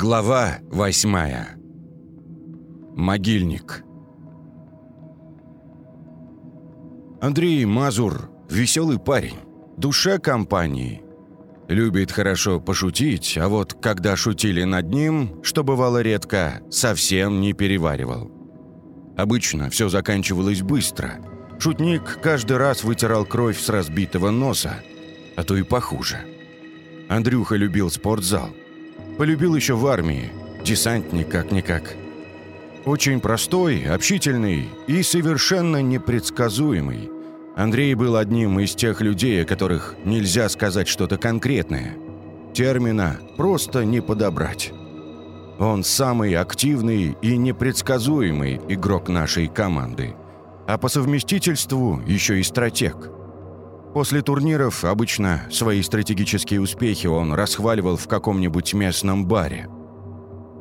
Глава восьмая. Могильник. Андрей Мазур – веселый парень, душа компании. Любит хорошо пошутить, а вот когда шутили над ним, что бывало редко, совсем не переваривал. Обычно все заканчивалось быстро. Шутник каждый раз вытирал кровь с разбитого носа, а то и похуже. Андрюха любил спортзал – Полюбил еще в армии. Десантник как-никак. Очень простой, общительный и совершенно непредсказуемый. Андрей был одним из тех людей, о которых нельзя сказать что-то конкретное. Термина просто не подобрать. Он самый активный и непредсказуемый игрок нашей команды. А по совместительству еще и стратег – После турниров обычно свои стратегические успехи он расхваливал в каком-нибудь местном баре.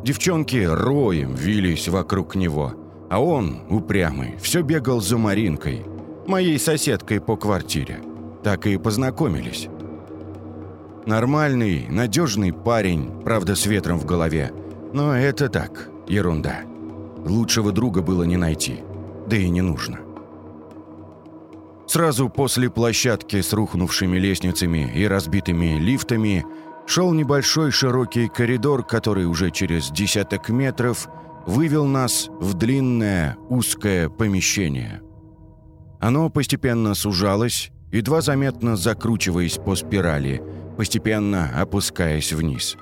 Девчонки роем вились вокруг него, а он, упрямый, все бегал за Маринкой, моей соседкой по квартире. Так и познакомились. Нормальный, надежный парень, правда, с ветром в голове. Но это так, ерунда. Лучшего друга было не найти. Да и не нужно. Сразу после площадки с рухнувшими лестницами и разбитыми лифтами шел небольшой широкий коридор, который уже через десяток метров вывел нас в длинное узкое помещение. Оно постепенно сужалось, едва заметно закручиваясь по спирали, постепенно опускаясь вниз.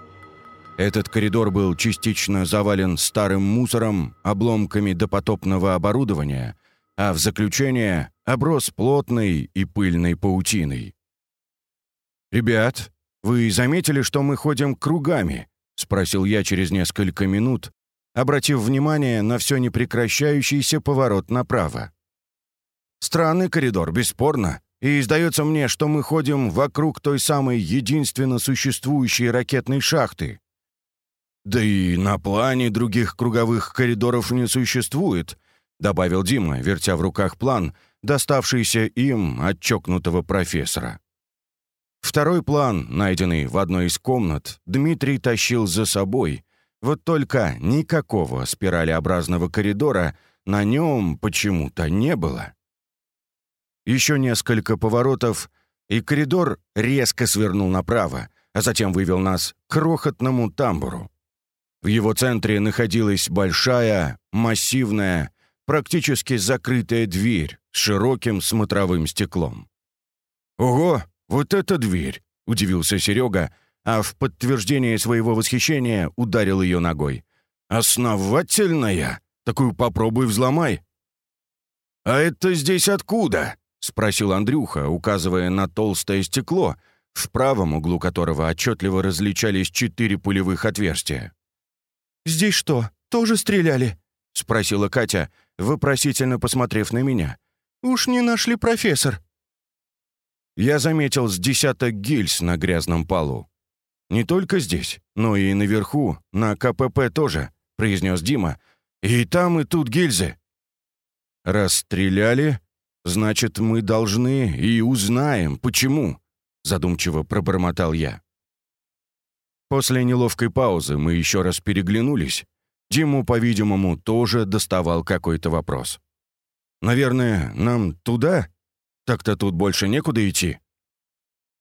Этот коридор был частично завален старым мусором, обломками допотопного оборудования, а в заключение оброс плотной и пыльной паутиной. «Ребят, вы заметили, что мы ходим кругами?» — спросил я через несколько минут, обратив внимание на все непрекращающийся поворот направо. «Странный коридор, бесспорно, и сдается мне, что мы ходим вокруг той самой единственно существующей ракетной шахты. Да и на плане других круговых коридоров не существует», — добавил Дима, вертя в руках план, доставшийся им от чокнутого профессора. Второй план, найденный в одной из комнат, Дмитрий тащил за собой, вот только никакого спиралеобразного коридора на нем почему-то не было. Еще несколько поворотов, и коридор резко свернул направо, а затем вывел нас к крохотному тамбуру. В его центре находилась большая, массивная, практически закрытая дверь с широким смотровым стеклом. «Ого, вот эта дверь!» — удивился Серега, а в подтверждение своего восхищения ударил ее ногой. «Основательная! Такую попробуй взломай!» «А это здесь откуда?» — спросил Андрюха, указывая на толстое стекло, в правом углу которого отчетливо различались четыре пулевых отверстия. «Здесь что, тоже стреляли?» — спросила Катя, вопросительно посмотрев на меня. «Уж не нашли профессор?» Я заметил с десяток гильз на грязном полу. «Не только здесь, но и наверху, на КПП тоже», — произнес Дима. «И там, и тут гильзы». «Расстреляли? Значит, мы должны и узнаем, почему», — задумчиво пробормотал я. После неловкой паузы мы еще раз переглянулись, Диму, по-видимому, тоже доставал какой-то вопрос. «Наверное, нам туда? Так-то тут больше некуда идти».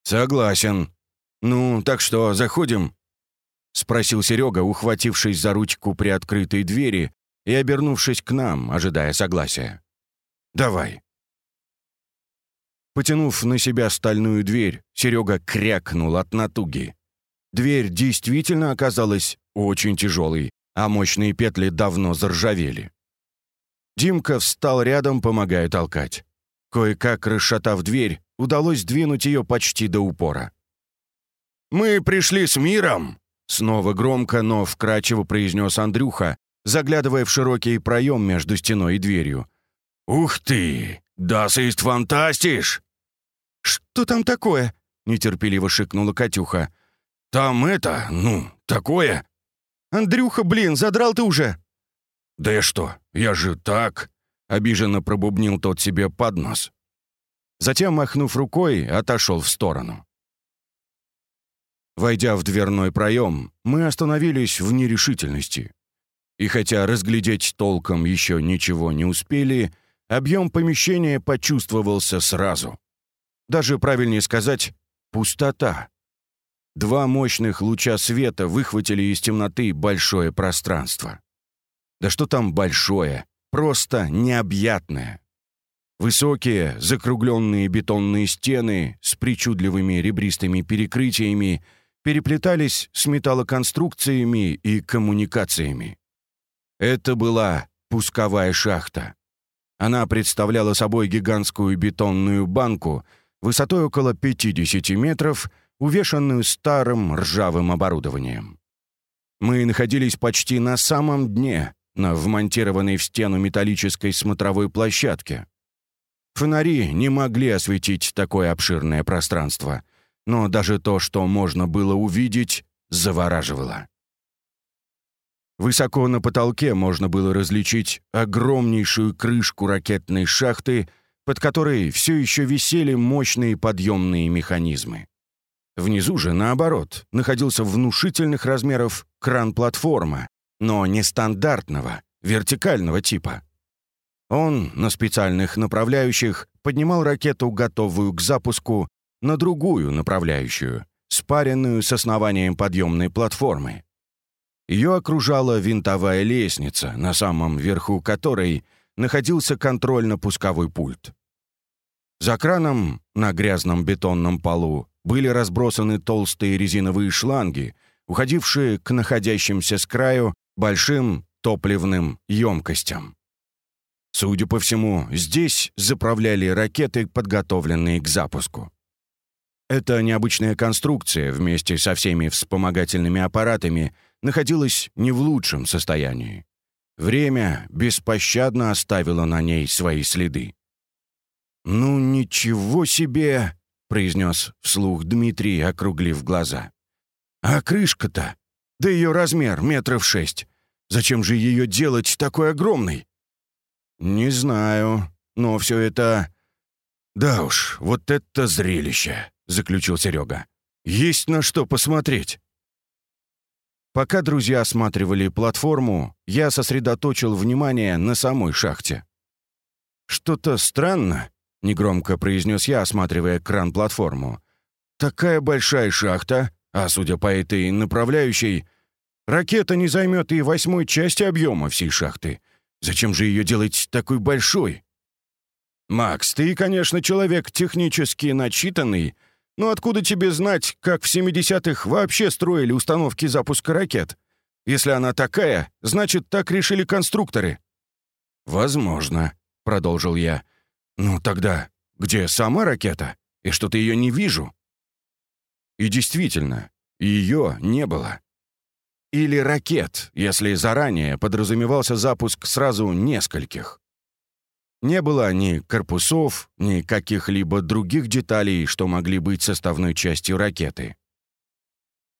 «Согласен. Ну, так что, заходим?» — спросил Серега, ухватившись за ручку при открытой двери и обернувшись к нам, ожидая согласия. «Давай». Потянув на себя стальную дверь, Серега крякнул от натуги. Дверь действительно оказалась очень тяжелой, а мощные петли давно заржавели. Димка встал рядом, помогая толкать. Кое-как, расшатав дверь, удалось двинуть ее почти до упора. «Мы пришли с миром!» Снова громко, но вкрадчиво произнес Андрюха, заглядывая в широкий проем между стеной и дверью. «Ух ты! Das ist фантастиш!» «Что там такое?» — нетерпеливо шикнула Катюха. «Там это, ну, такое!» «Андрюха, блин, задрал ты уже!» «Да я что, я же так!» — обиженно пробубнил тот себе под нос. Затем, махнув рукой, отошел в сторону. Войдя в дверной проем, мы остановились в нерешительности. И хотя разглядеть толком еще ничего не успели, объем помещения почувствовался сразу. Даже правильнее сказать «пустота». Два мощных луча света выхватили из темноты большое пространство. Да что там большое, просто необъятное. Высокие, закругленные бетонные стены с причудливыми ребристыми перекрытиями переплетались с металлоконструкциями и коммуникациями. Это была пусковая шахта. Она представляла собой гигантскую бетонную банку высотой около 50 метров, увешанную старым ржавым оборудованием. Мы находились почти на самом дне, на вмонтированной в стену металлической смотровой площадке. Фонари не могли осветить такое обширное пространство, но даже то, что можно было увидеть, завораживало. Высоко на потолке можно было различить огромнейшую крышку ракетной шахты, под которой все еще висели мощные подъемные механизмы. Внизу же, наоборот, находился внушительных размеров кран-платформа, но не стандартного, вертикального типа. Он на специальных направляющих поднимал ракету, готовую к запуску, на другую направляющую, спаренную с основанием подъемной платформы. Ее окружала винтовая лестница, на самом верху которой находился контрольно-пусковой пульт. За краном на грязном бетонном полу были разбросаны толстые резиновые шланги, уходившие к находящимся с краю большим топливным емкостям. Судя по всему, здесь заправляли ракеты, подготовленные к запуску. Эта необычная конструкция вместе со всеми вспомогательными аппаратами находилась не в лучшем состоянии. Время беспощадно оставило на ней свои следы. «Ну ничего себе!» — произнес вслух Дмитрий, округлив глаза. «А крышка-то? Да ее размер метров шесть. Зачем же ее делать такой огромной?» «Не знаю, но все это...» «Да уж, вот это зрелище!» — заключил Серега. «Есть на что посмотреть!» Пока друзья осматривали платформу, я сосредоточил внимание на самой шахте. «Что-то странно», — негромко произнес я, осматривая кран-платформу. «Такая большая шахта, а судя по этой направляющей, ракета не займет и восьмой части объема всей шахты. Зачем же ее делать такой большой? Макс, ты, конечно, человек технически начитанный, но откуда тебе знать, как в 70-х вообще строили установки запуска ракет? Если она такая, значит, так решили конструкторы. Возможно, продолжил я. Ну тогда, где сама ракета? И что-то ее не вижу. И действительно, ее не было или ракет, если заранее подразумевался запуск сразу нескольких. Не было ни корпусов, ни каких-либо других деталей, что могли быть составной частью ракеты.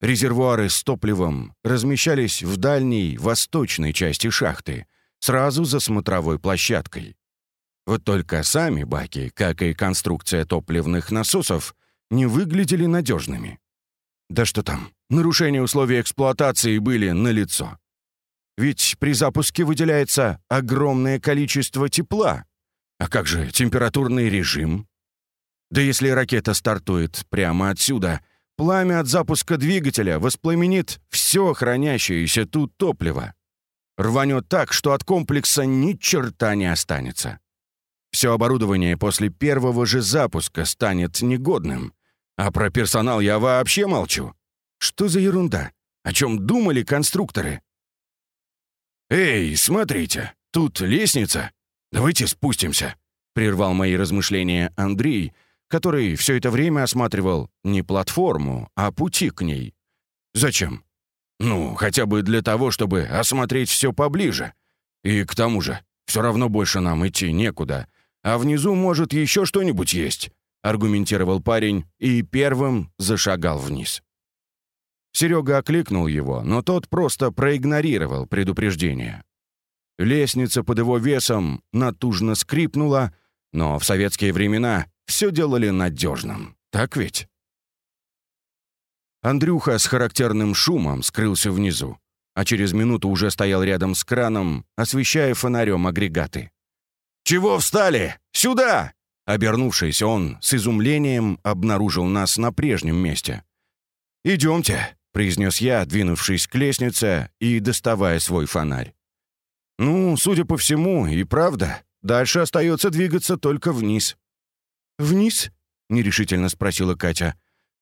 Резервуары с топливом размещались в дальней, восточной части шахты, сразу за смотровой площадкой. Вот только сами баки, как и конструкция топливных насосов, не выглядели надежными. Да что там, нарушения условий эксплуатации были налицо. Ведь при запуске выделяется огромное количество тепла. А как же температурный режим? Да если ракета стартует прямо отсюда, пламя от запуска двигателя воспламенит все хранящееся тут топливо. Рванет так, что от комплекса ни черта не останется. Все оборудование после первого же запуска станет негодным, а про персонал я вообще молчу. Что за ерунда? О чем думали конструкторы? «Эй, смотрите, тут лестница. Давайте спустимся», — прервал мои размышления Андрей, который все это время осматривал не платформу, а пути к ней. «Зачем?» «Ну, хотя бы для того, чтобы осмотреть все поближе. И к тому же, все равно больше нам идти некуда, а внизу, может, еще что-нибудь есть аргументировал парень и первым зашагал вниз. Серега окликнул его, но тот просто проигнорировал предупреждение. Лестница под его весом натужно скрипнула, но в советские времена все делали надежным. Так ведь? Андрюха с характерным шумом скрылся внизу, а через минуту уже стоял рядом с краном, освещая фонарем агрегаты. «Чего встали? Сюда!» Обернувшись, он с изумлением обнаружил нас на прежнем месте. «Идемте», — произнес я, двинувшись к лестнице и доставая свой фонарь. «Ну, судя по всему, и правда, дальше остается двигаться только вниз». «Вниз?» — нерешительно спросила Катя.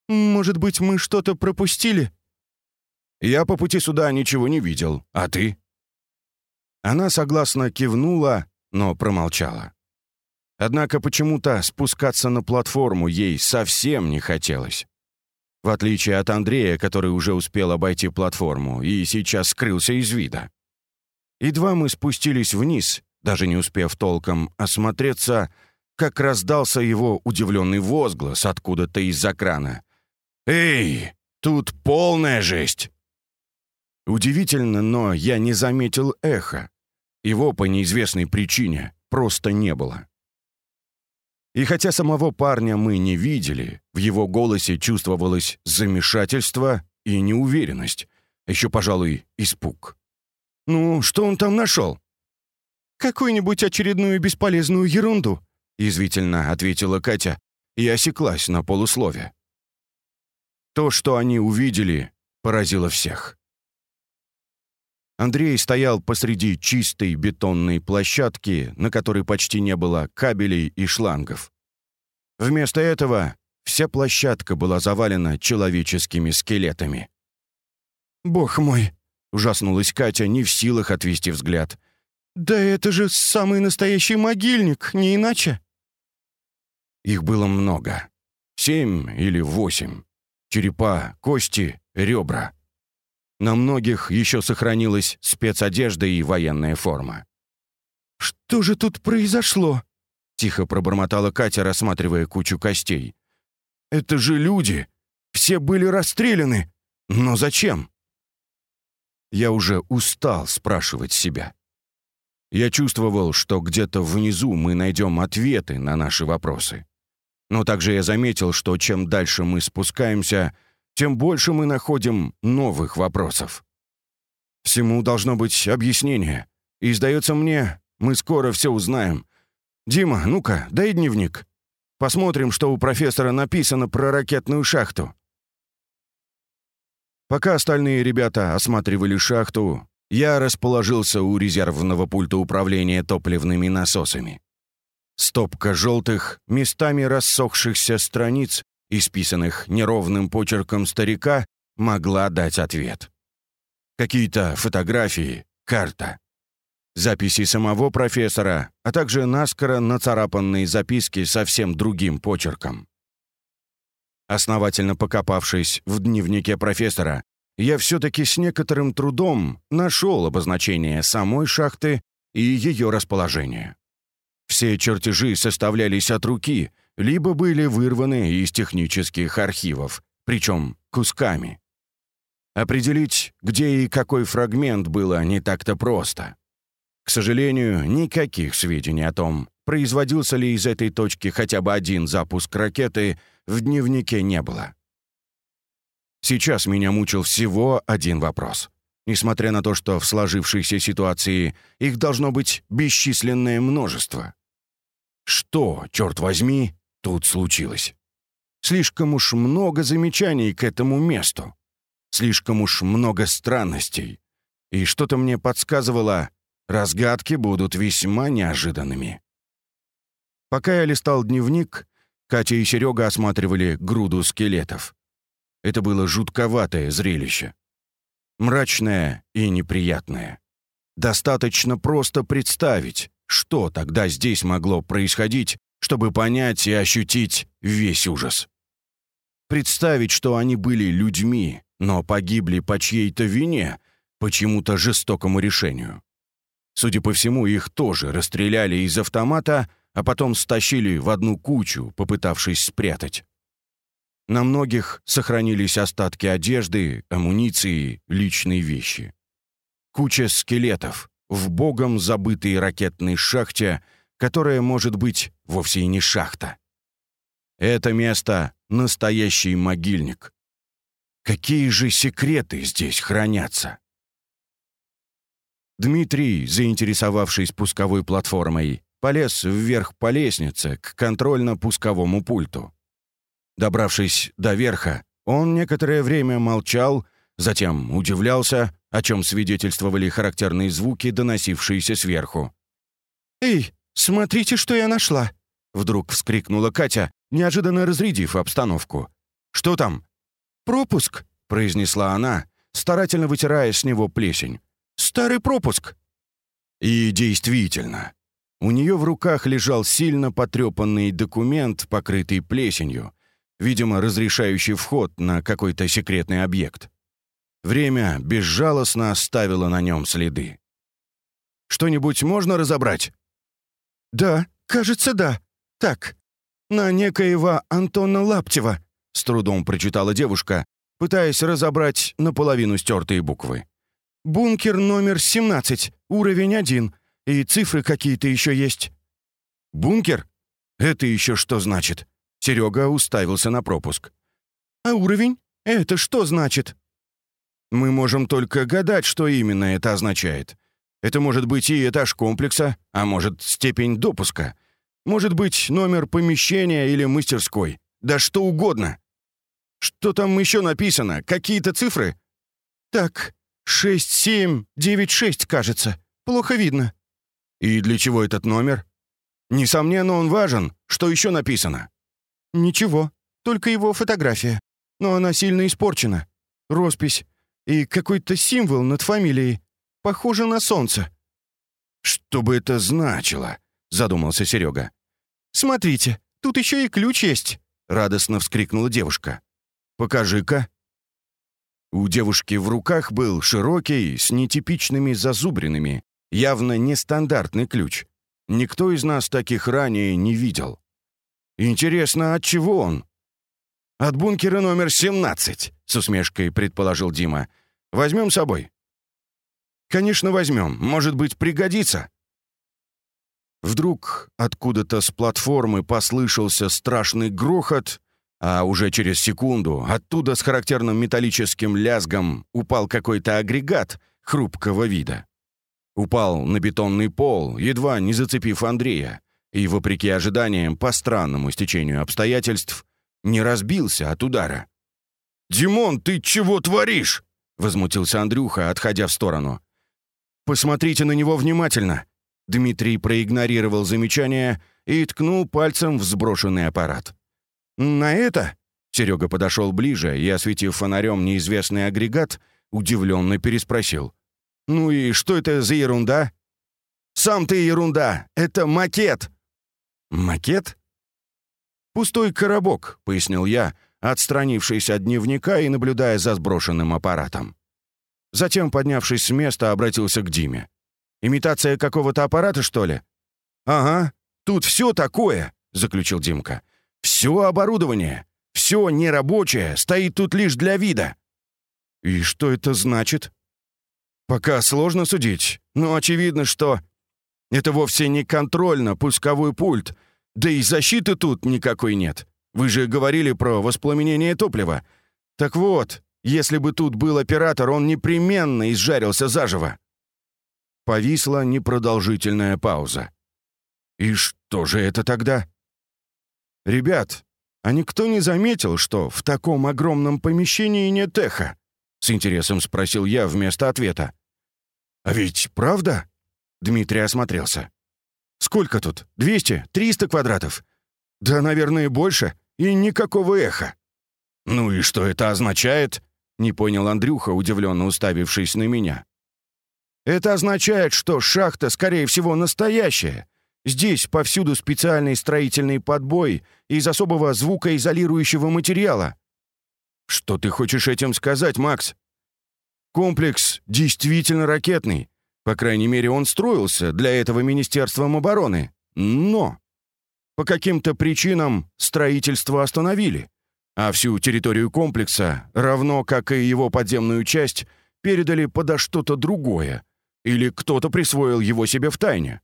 «Может быть, мы что-то пропустили?» «Я по пути сюда ничего не видел. А ты?» Она согласно кивнула, но промолчала. Однако почему-то спускаться на платформу ей совсем не хотелось. В отличие от Андрея, который уже успел обойти платформу и сейчас скрылся из вида. Едва мы спустились вниз, даже не успев толком осмотреться, как раздался его удивленный возглас откуда-то из-за крана. «Эй, тут полная жесть!» Удивительно, но я не заметил эха. Его по неизвестной причине просто не было. И хотя самого парня мы не видели, в его голосе чувствовалось замешательство и неуверенность, еще, пожалуй, испуг. «Ну, что он там нашел?» «Какую-нибудь очередную бесполезную ерунду», — язвительно ответила Катя и осеклась на полуслове. То, что они увидели, поразило всех. Андрей стоял посреди чистой бетонной площадки, на которой почти не было кабелей и шлангов. Вместо этого вся площадка была завалена человеческими скелетами. «Бог мой!» — ужаснулась Катя, не в силах отвести взгляд. «Да это же самый настоящий могильник, не иначе!» Их было много. Семь или восемь. Черепа, кости, ребра. На многих еще сохранилась спецодежда и военная форма. «Что же тут произошло?» — тихо пробормотала Катя, рассматривая кучу костей. «Это же люди! Все были расстреляны! Но зачем?» Я уже устал спрашивать себя. Я чувствовал, что где-то внизу мы найдем ответы на наши вопросы. Но также я заметил, что чем дальше мы спускаемся, тем больше мы находим новых вопросов. Всему должно быть объяснение. И, сдается мне, мы скоро все узнаем. Дима, ну-ка, дай дневник. Посмотрим, что у профессора написано про ракетную шахту. Пока остальные ребята осматривали шахту, я расположился у резервного пульта управления топливными насосами. Стопка желтых, местами рассохшихся страниц исписанных неровным почерком старика, могла дать ответ. Какие-то фотографии, карта. Записи самого профессора, а также наскоро нацарапанные записки совсем другим почерком. Основательно покопавшись в дневнике профессора, я все-таки с некоторым трудом нашел обозначение самой шахты и ее расположение. Все чертежи составлялись от руки — либо были вырваны из технических архивов, причем кусками. Определить, где и какой фрагмент было не так-то просто. К сожалению, никаких сведений о том, производился ли из этой точки хотя бы один запуск ракеты, в дневнике не было. Сейчас меня мучил всего один вопрос. Несмотря на то, что в сложившейся ситуации их должно быть бесчисленное множество. Что, черт возьми, тут случилось. Слишком уж много замечаний к этому месту. Слишком уж много странностей. И что-то мне подсказывало, разгадки будут весьма неожиданными. Пока я листал дневник, Катя и Серега осматривали груду скелетов. Это было жутковатое зрелище. Мрачное и неприятное. Достаточно просто представить, что тогда здесь могло происходить, чтобы понять и ощутить весь ужас. Представить, что они были людьми, но погибли по чьей-то вине, почему-то жестокому решению. Судя по всему, их тоже расстреляли из автомата, а потом стащили в одну кучу, попытавшись спрятать. На многих сохранились остатки одежды, амуниции, личные вещи. Куча скелетов в богом забытой ракетной шахте — которая, может быть, вовсе и не шахта. Это место — настоящий могильник. Какие же секреты здесь хранятся? Дмитрий, заинтересовавшись пусковой платформой, полез вверх по лестнице к контрольно-пусковому пульту. Добравшись до верха, он некоторое время молчал, затем удивлялся, о чем свидетельствовали характерные звуки, доносившиеся сверху. «Эй, смотрите, что я нашла!» Вдруг вскрикнула Катя, неожиданно разрядив обстановку. «Что там?» «Пропуск», — произнесла она, старательно вытирая с него плесень. «Старый пропуск». И действительно, у нее в руках лежал сильно потрепанный документ, покрытый плесенью, видимо, разрешающий вход на какой-то секретный объект. Время безжалостно оставило на нем следы. «Что-нибудь можно разобрать?» «Да, кажется, да. Так, на некоего Антона Лаптева», — с трудом прочитала девушка, пытаясь разобрать наполовину стертые буквы. «Бункер номер 17, уровень 1, и цифры какие-то еще есть». «Бункер? Это еще что значит?» Серега уставился на пропуск. «А уровень? Это что значит?» «Мы можем только гадать, что именно это означает. Это может быть и этаж комплекса, а может, степень допуска. Может быть, номер помещения или мастерской. Да что угодно. Что там еще написано? Какие-то цифры? Так, 6796, кажется. Плохо видно. И для чего этот номер? Несомненно, он важен. Что еще написано? Ничего, только его фотография. Но она сильно испорчена. Роспись. И какой-то символ над фамилией. Похоже на солнце». «Что бы это значило?» — задумался Серега. «Смотрите, тут еще и ключ есть», — радостно вскрикнула девушка. «Покажи-ка». У девушки в руках был широкий, с нетипичными зазубринами, явно нестандартный ключ. Никто из нас таких ранее не видел. Интересно, от чего он? «От бункера номер 17», — с усмешкой предположил Дима. «Возьмем с собой». «Конечно, возьмем. Может быть, пригодится». Вдруг откуда-то с платформы послышался страшный грохот, а уже через секунду оттуда с характерным металлическим лязгом упал какой-то агрегат хрупкого вида. Упал на бетонный пол, едва не зацепив Андрея, и, вопреки ожиданиям, по странному стечению обстоятельств, не разбился от удара. «Димон, ты чего творишь?» — возмутился Андрюха, отходя в сторону. «Посмотрите на него внимательно!» Дмитрий проигнорировал замечание и ткнул пальцем в сброшенный аппарат. «На это?» Серега подошел ближе и, осветив фонарем неизвестный агрегат, удивленно переспросил. «Ну и что это за ерунда?» «Сам ты ерунда! Это макет!» «Макет?» «Пустой коробок», — пояснил я, отстранившись от дневника и наблюдая за сброшенным аппаратом. Затем, поднявшись с места, обратился к Диме. «Имитация какого-то аппарата, что ли?» «Ага, тут все такое», — заключил Димка. «Все оборудование, все нерабочее, стоит тут лишь для вида». «И что это значит?» «Пока сложно судить, но очевидно, что это вовсе не контрольно-пусковой пульт, да и защиты тут никакой нет. Вы же говорили про воспламенение топлива. Так вот, если бы тут был оператор, он непременно изжарился заживо». Повисла непродолжительная пауза. «И что же это тогда?» «Ребят, а никто не заметил, что в таком огромном помещении нет эха?» С интересом спросил я вместо ответа. «А ведь правда?» Дмитрий осмотрелся. «Сколько тут? 200? 300 квадратов?» «Да, наверное, больше. И никакого эха». «Ну и что это означает?» Не понял Андрюха, удивленно уставившись на меня. «Это означает, что шахта, скорее всего, настоящая. Здесь повсюду специальный строительный подбой из особого звукоизолирующего материала». «Что ты хочешь этим сказать, Макс?» «Комплекс действительно ракетный. По крайней мере, он строился для этого Министерством обороны. Но по каким-то причинам строительство остановили а всю территорию комплекса, равно как и его подземную часть, передали подо что-то другое, или кто-то присвоил его себе в тайне.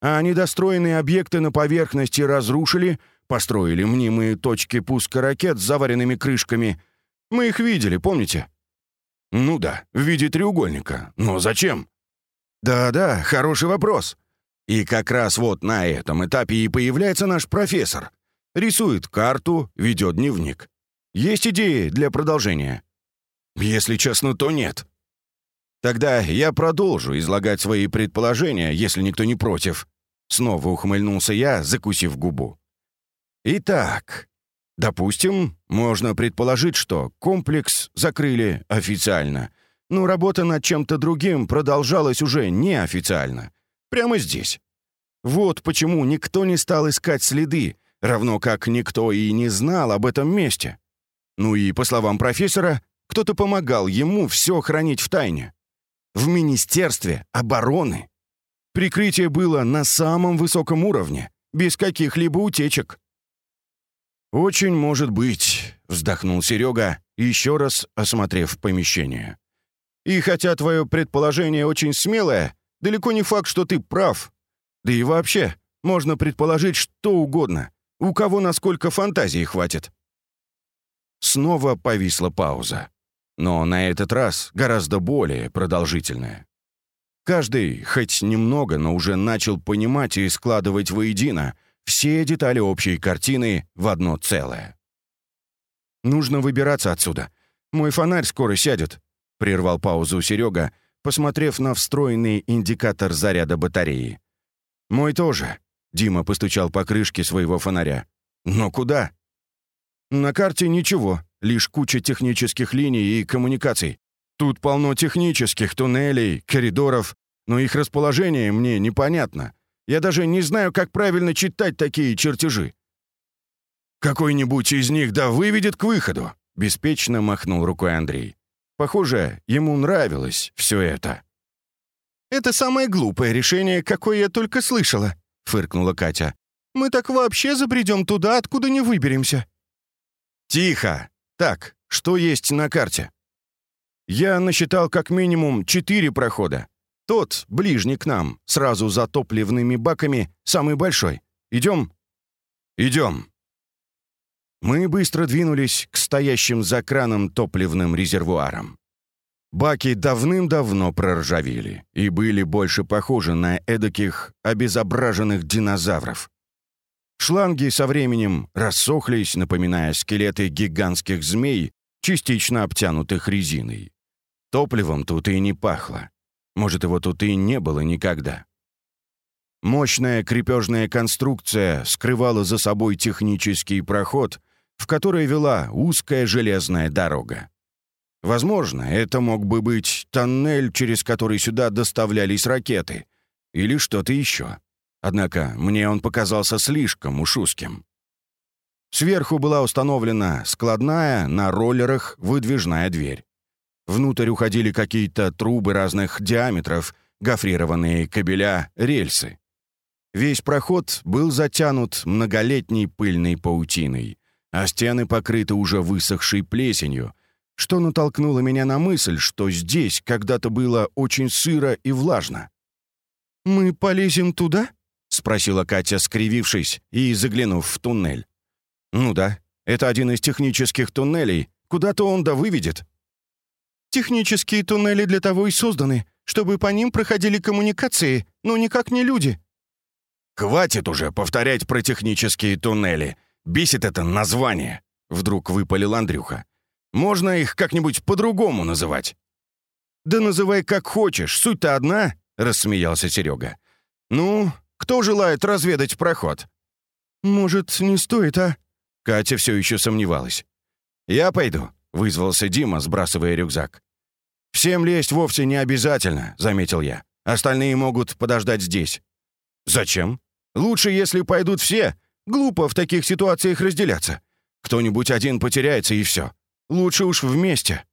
А недостроенные объекты на поверхности разрушили, построили мнимые точки пуска ракет с заваренными крышками, Мы их видели, помните?» «Ну да, в виде треугольника. Но зачем?» «Да-да, хороший вопрос. И как раз вот на этом этапе и появляется наш профессор. Рисует карту, ведет дневник. Есть идеи для продолжения?» «Если честно, то нет». «Тогда я продолжу излагать свои предположения, если никто не против». Снова ухмыльнулся я, закусив губу. «Итак, допустим, можно предположить, что комплекс закрыли официально, но работа над чем-то другим продолжалась уже неофициально. Прямо здесь. Вот почему никто не стал искать следы, равно как никто и не знал об этом месте. Ну и, по словам профессора, кто-то помогал ему все хранить в тайне. В Министерстве обороны. Прикрытие было на самом высоком уровне, без каких-либо утечек. «Очень может быть», — вздохнул Серега, еще раз осмотрев помещение. «И хотя твое предположение очень смелое, далеко не факт, что ты прав. Да и вообще, можно предположить что угодно, у кого насколько фантазии хватит». Снова повисла пауза. Но на этот раз гораздо более продолжительная. Каждый, хоть немного, но уже начал понимать и складывать воедино все детали общей картины в одно целое. «Нужно выбираться отсюда. Мой фонарь скоро сядет», — прервал паузу Серега, посмотрев на встроенный индикатор заряда батареи. «Мой тоже», — Дима постучал по крышке своего фонаря. «Но куда?» «На карте ничего, лишь куча технических линий и коммуникаций. Тут полно технических туннелей, коридоров, но их расположение мне непонятно. Я даже не знаю, как правильно читать такие чертежи». «Какой-нибудь из них да выведет к выходу», — беспечно махнул рукой Андрей. Похоже, ему нравилось все это. «Это самое глупое решение, какое я только слышала», — фыркнула Катя. «Мы так вообще забредем туда, откуда не выберемся». «Тихо! Так, что есть на карте?» «Я насчитал как минимум четыре прохода. Тот, ближний к нам, сразу за топливными баками, самый большой. Идем?» «Идем». Мы быстро двинулись к стоящим за краном топливным резервуарам. Баки давным-давно проржавели и были больше похожи на эдаких обезображенных динозавров. Шланги со временем рассохлись, напоминая скелеты гигантских змей, частично обтянутых резиной. Топливом тут и не пахло. Может, его тут и не было никогда. Мощная крепежная конструкция скрывала за собой технический проход, в который вела узкая железная дорога. Возможно, это мог бы быть тоннель, через который сюда доставлялись ракеты, или что-то еще. Однако мне он показался слишком уж узким. Сверху была установлена складная, на роллерах, выдвижная дверь. Внутрь уходили какие-то трубы разных диаметров, гофрированные кабеля, рельсы. Весь проход был затянут многолетней пыльной паутиной, а стены покрыты уже высохшей плесенью, что натолкнуло меня на мысль, что здесь когда-то было очень сыро и влажно. «Мы полезем туда?» — спросила Катя, скривившись и заглянув в туннель. «Ну да, это один из технических туннелей. Куда-то он да выведет». «Технические туннели для того и созданы, чтобы по ним проходили коммуникации, но никак не люди». «Хватит уже повторять про технические туннели. Бесит это название», — вдруг выпалил Андрюха. «Можно их как-нибудь по-другому называть». «Да называй как хочешь, суть-то одна», — рассмеялся Серега. «Ну, кто желает разведать проход?» «Может, не стоит, а?» Катя все еще сомневалась. «Я пойду», — вызвался Дима, сбрасывая рюкзак. «Всем лезть вовсе не обязательно», — заметил я. «Остальные могут подождать здесь». «Зачем? Лучше, если пойдут все. Глупо в таких ситуациях разделяться. Кто-нибудь один потеряется, и все. Лучше уж вместе».